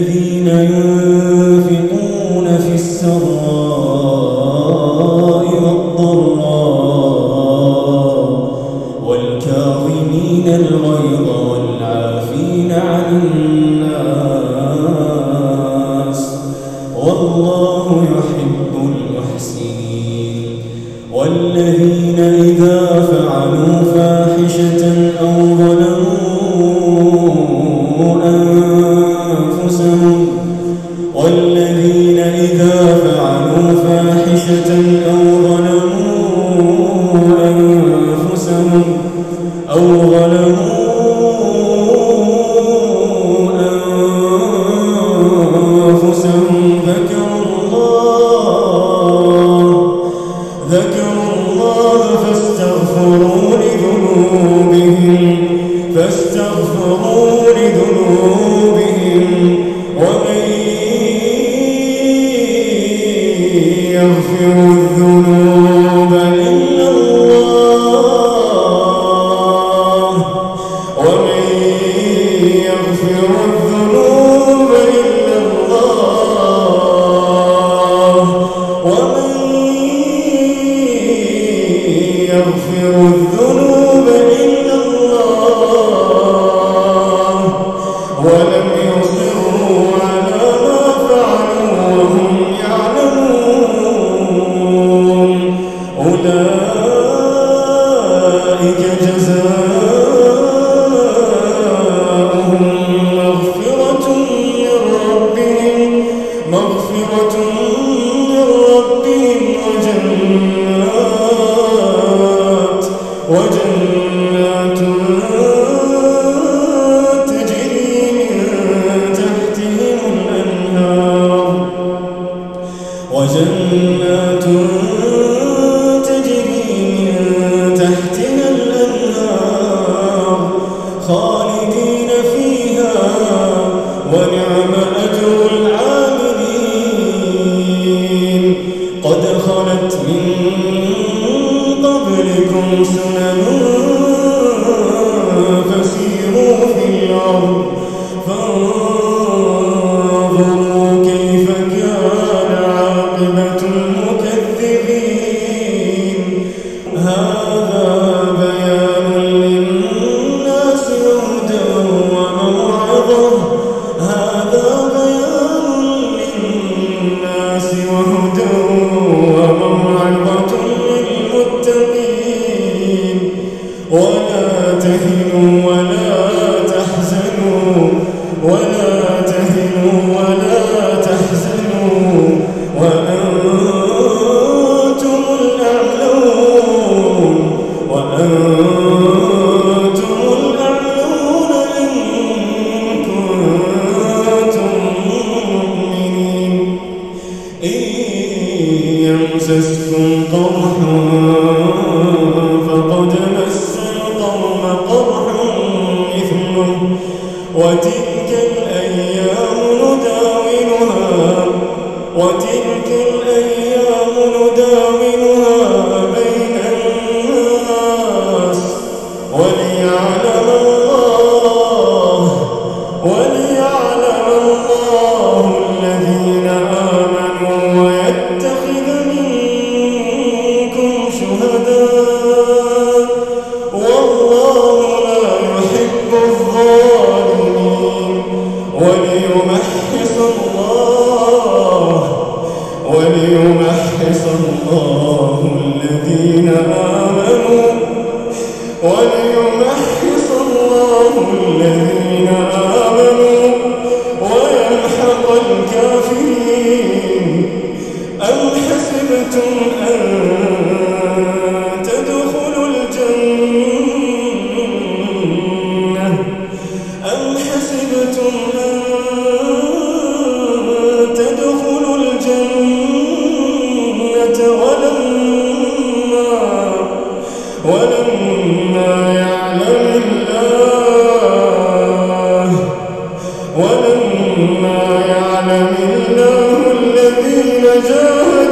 الذين ينفقون في السراء والضراء والكاظمين الغيظ والعافين ذكروا الله فاستغفروا لذنوبهم فاستغفروا لذنوبهم. ومن يغفر وجنات تجري من تحتهم الأنهار. وجنات تجري من تحتها الأنهار. خالدين فيها ونعم أجر العاملين. قد خلت من قرح فقد مس القوم قرح مثله وتلك الأيام نداولها وتلك الأيام نداولها. وليمحص الله وليمحص الله الذين آمنوا وليمحص الله الذين آمنوا ويمحق الكافرين. أم حسبتم أن تدخلوا الجنة؟ وجوه